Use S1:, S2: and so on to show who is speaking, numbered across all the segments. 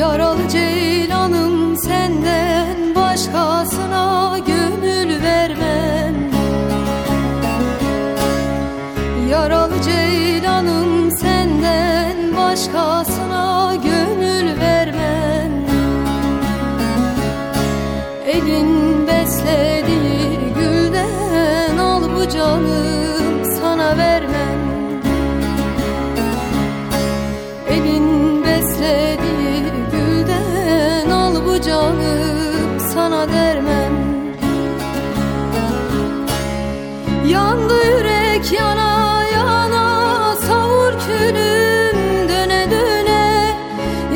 S1: Yaralı ceylanım senden başkasına gönül vermem. Yaralı ceylanım senden başkasına gönül canım sana dermem Yandı yürek yana yana savur külüm döne döne.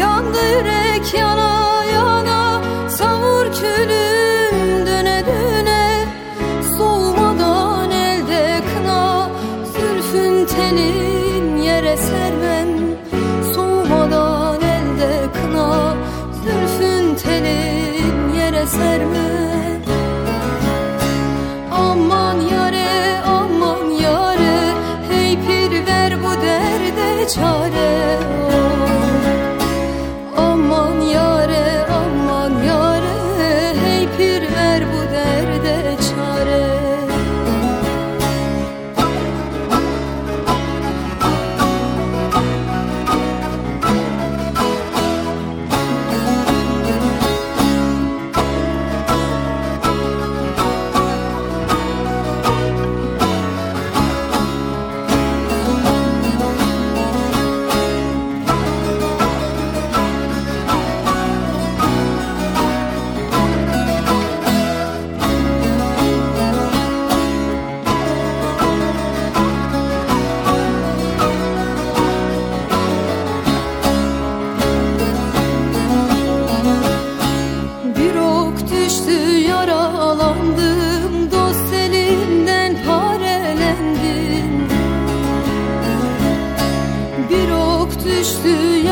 S1: Yandı yürek yana yana savur külüm döne döne. Soğumadan elde kına zülfün telin yere sermem gözlerimi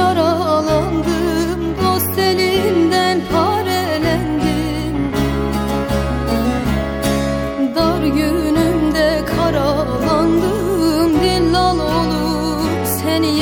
S1: yaralandım Dost elinden parelendim Dar günümde karalandım Dillal olup seni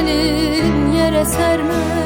S1: senin yere sermez